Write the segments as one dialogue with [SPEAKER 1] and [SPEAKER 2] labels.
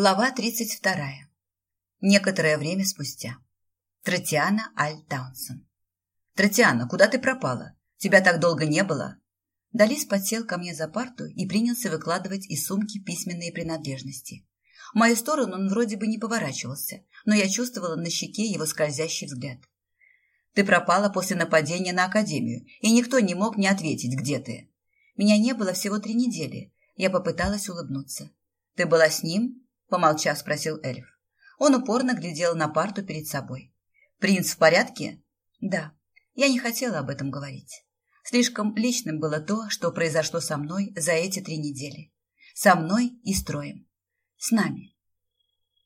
[SPEAKER 1] Глава 32. Некоторое время спустя. Тротиана Аль Таунсон. «Тротиана, куда ты пропала? Тебя так долго не было?» Далис подсел ко мне за парту и принялся выкладывать из сумки письменные принадлежности. В мою сторону он вроде бы не поворачивался, но я чувствовала на щеке его скользящий взгляд. «Ты пропала после нападения на Академию, и никто не мог мне ответить, где ты. Меня не было всего три недели. Я попыталась улыбнуться. Ты была с ним?» Помолчав, спросил эльф. Он упорно глядел на парту перед собой. «Принц в порядке?» «Да. Я не хотела об этом говорить. Слишком личным было то, что произошло со мной за эти три недели. Со мной и с Троем. С нами».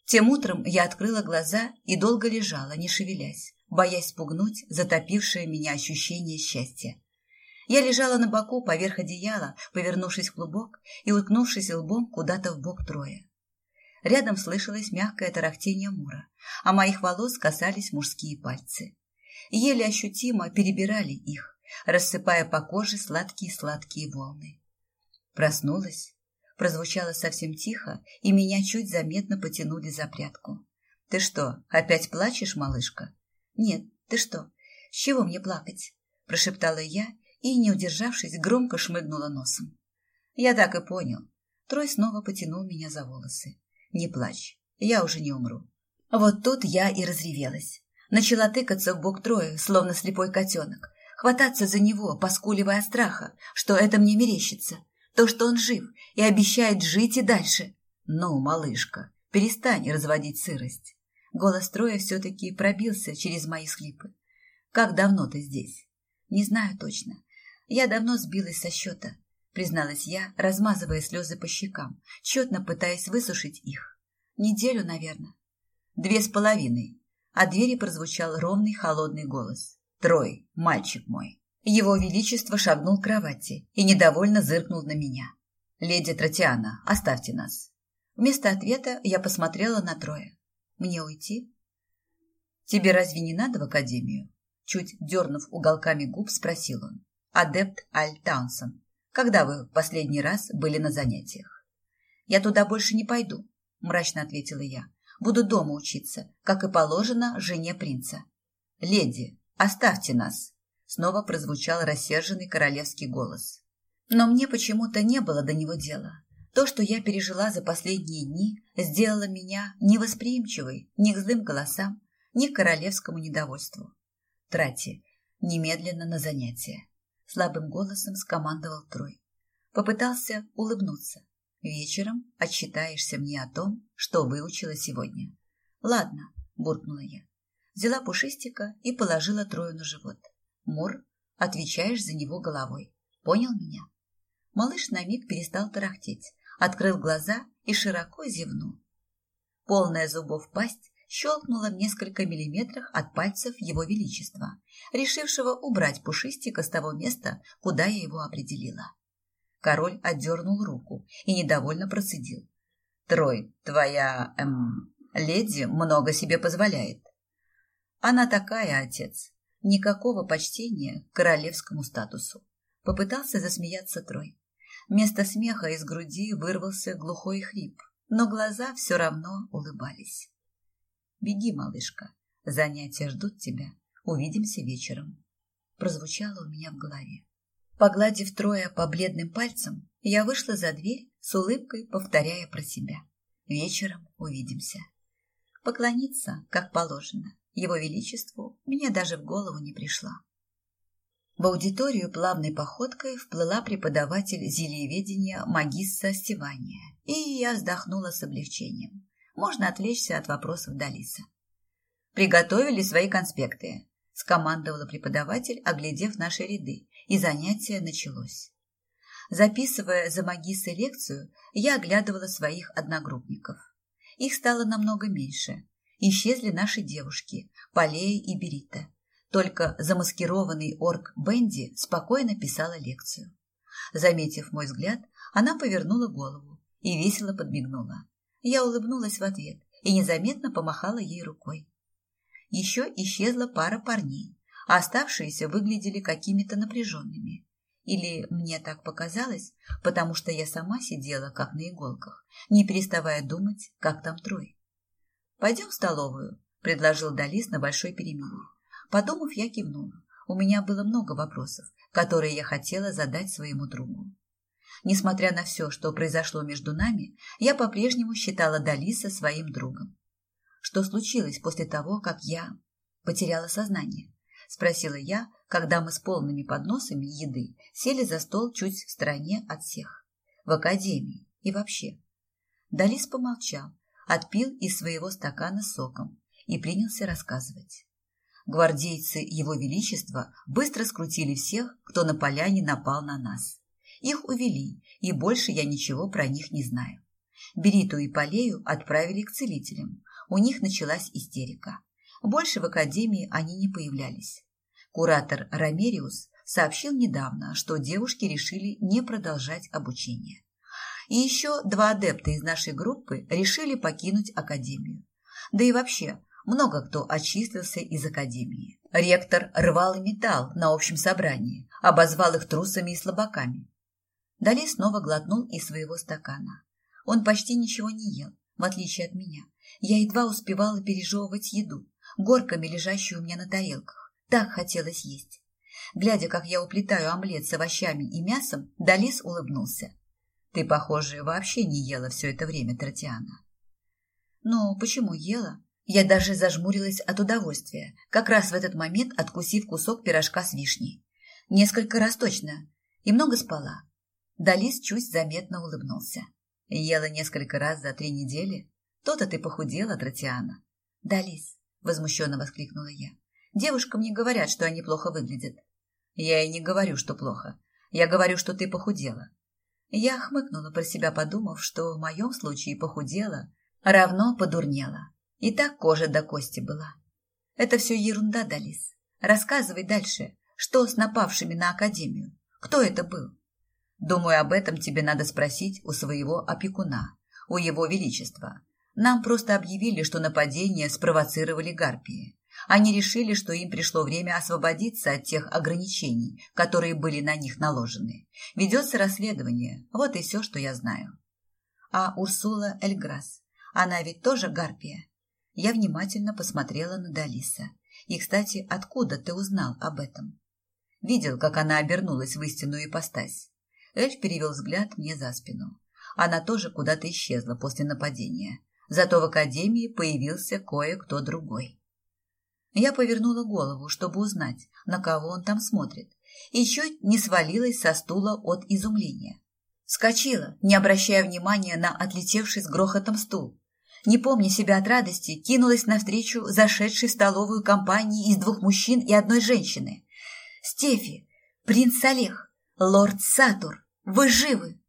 [SPEAKER 1] Тем утром я открыла глаза и долго лежала, не шевелясь, боясь спугнуть затопившее меня ощущение счастья. Я лежала на боку поверх одеяла, повернувшись в клубок и уткнувшись лбом куда-то в бок Троя. Рядом слышалось мягкое тарахтение мура, а моих волос касались мужские пальцы. Еле ощутимо перебирали их, рассыпая по коже сладкие-сладкие волны. Проснулась, прозвучало совсем тихо, и меня чуть заметно потянули за прядку. «Ты что, опять плачешь, малышка?» «Нет, ты что? С чего мне плакать?» – прошептала я и, не удержавшись, громко шмыгнула носом. Я так и понял. Трой снова потянул меня за волосы. Не плачь, я уже не умру. Вот тут я и разревелась. Начала тыкаться в бок Троя, словно слепой котенок, хвататься за него, поскуливая от страха, что это мне мерещится, то, что он жив и обещает жить и дальше. Ну, малышка, перестань разводить сырость. Голос Троя все-таки пробился через мои схлипы. Как давно ты здесь? Не знаю точно. Я давно сбилась со счета призналась я, размазывая слезы по щекам, тщетно пытаясь высушить их. Неделю, наверное. Две с половиной. От двери прозвучал ровный холодный голос. «Трой, мальчик мой». Его Величество шагнул к кровати и недовольно зыркнул на меня. «Леди Тротиана, оставьте нас». Вместо ответа я посмотрела на Троя. «Мне уйти?» «Тебе разве не надо в академию?» Чуть дернув уголками губ, спросил он. «Адепт Аль Таунсон, когда вы в последний раз были на занятиях? Я туда больше не пойду, мрачно ответила я. Буду дома учиться, как и положено жене принца. Леди, оставьте нас, снова прозвучал рассерженный королевский голос. Но мне почему-то не было до него дела. То, что я пережила за последние дни, сделало меня невосприимчивой ни к злым голосам, ни к королевскому недовольству. Трати немедленно на занятия слабым голосом скомандовал Трой. Попытался улыбнуться. Вечером отчитаешься мне о том, что выучила сегодня. Ладно, буркнула я. Взяла пушистика и положила Трою на живот. Мур, отвечаешь за него головой. Понял меня? Малыш на миг перестал тарахтеть, открыл глаза и широко зевнул. Полная зубов пасть щелкнула в несколько миллиметрах от пальцев его величества, решившего убрать пушистика с того места, куда я его определила. Король отдернул руку и недовольно процедил. «Трой, твоя, эм, леди много себе позволяет». «Она такая, отец. Никакого почтения к королевскому статусу». Попытался засмеяться Трой. Вместо смеха из груди вырвался глухой хрип, но глаза все равно улыбались. Беги, малышка. Занятия ждут тебя. Увидимся вечером. Прозвучало у меня в голове. Погладив Троя по бледным пальцам, я вышла за дверь с улыбкой, повторяя про себя. Вечером увидимся. Поклониться, как положено, его величеству мне даже в голову не пришла. В аудиторию плавной походкой вплыла преподаватель зельеведения магисса Стевания, и я вздохнула с облегчением можно отвлечься от вопросов Далиса. «Приготовили свои конспекты», – скомандовала преподаватель, оглядев наши ряды, и занятие началось. Записывая за магисой лекцию, я оглядывала своих одногруппников. Их стало намного меньше. Исчезли наши девушки, Полея и Берита. Только замаскированный орк Бенди спокойно писала лекцию. Заметив мой взгляд, она повернула голову и весело подмигнула. Я улыбнулась в ответ и незаметно помахала ей рукой. Еще исчезла пара парней, а оставшиеся выглядели какими-то напряженными. Или мне так показалось, потому что я сама сидела, как на иголках, не переставая думать, как там трое. «Пойдем в столовую», – предложил Далис на большой перемене. Подумав, я кивнула. У меня было много вопросов, которые я хотела задать своему другу. Несмотря на все, что произошло между нами, я по-прежнему считала Далиса своим другом. Что случилось после того, как я потеряла сознание? Спросила я, когда мы с полными подносами еды сели за стол чуть в стороне от всех. В академии и вообще. Далис помолчал, отпил из своего стакана соком и принялся рассказывать. Гвардейцы Его Величества быстро скрутили всех, кто на поляне напал на нас. Их увели, и больше я ничего про них не знаю. Бериту и Полею отправили к целителям. У них началась истерика. Больше в академии они не появлялись. Куратор Ромериус сообщил недавно, что девушки решили не продолжать обучение. И еще два адепта из нашей группы решили покинуть академию. Да и вообще, много кто отчислился из академии. Ректор рвал и металл на общем собрании, обозвал их трусами и слабаками. Дали снова глотнул из своего стакана. Он почти ничего не ел, в отличие от меня. Я едва успевала пережевывать еду, горками лежащую у меня на тарелках. Так хотелось есть. Глядя, как я уплетаю омлет с овощами и мясом, Далис улыбнулся. «Ты, похоже, вообще не ела все это время, Тротиана». «Ну, почему ела?» Я даже зажмурилась от удовольствия, как раз в этот момент откусив кусок пирожка с вишней. Несколько раз точно. И много спала. Далис чуть заметно улыбнулся. Ела несколько раз за три недели? То-то ты похудела, Тротиана. Далис, возмущенно воскликнула я. Девушкам не говорят, что они плохо выглядят. Я и не говорю, что плохо. Я говорю, что ты похудела. Я хмыкнула про себя, подумав, что в моем случае похудела равно подурнела. И так кожа до кости была. Это все ерунда, Далис. Рассказывай дальше, что с напавшими на Академию? Кто это был? Думаю, об этом тебе надо спросить у своего опекуна, у его величества. Нам просто объявили, что нападение спровоцировали гарпии. Они решили, что им пришло время освободиться от тех ограничений, которые были на них наложены. Ведется расследование, вот и все, что я знаю. А Урсула Эльграс, она ведь тоже гарпия? Я внимательно посмотрела на Далиса. И, кстати, откуда ты узнал об этом? Видел, как она обернулась в истинную ипостась. Эльф перевел взгляд мне за спину. Она тоже куда-то исчезла после нападения. Зато в академии появился кое-кто другой. Я повернула голову, чтобы узнать, на кого он там смотрит, и чуть не свалилась со стула от изумления. Скочила, не обращая внимания на отлетевший с грохотом стул не помня себя от радости, кинулась навстречу зашедшей в столовую компании из двух мужчин и одной женщины. «Стефи! Принц Олег! Лорд Сатур! Вы живы!»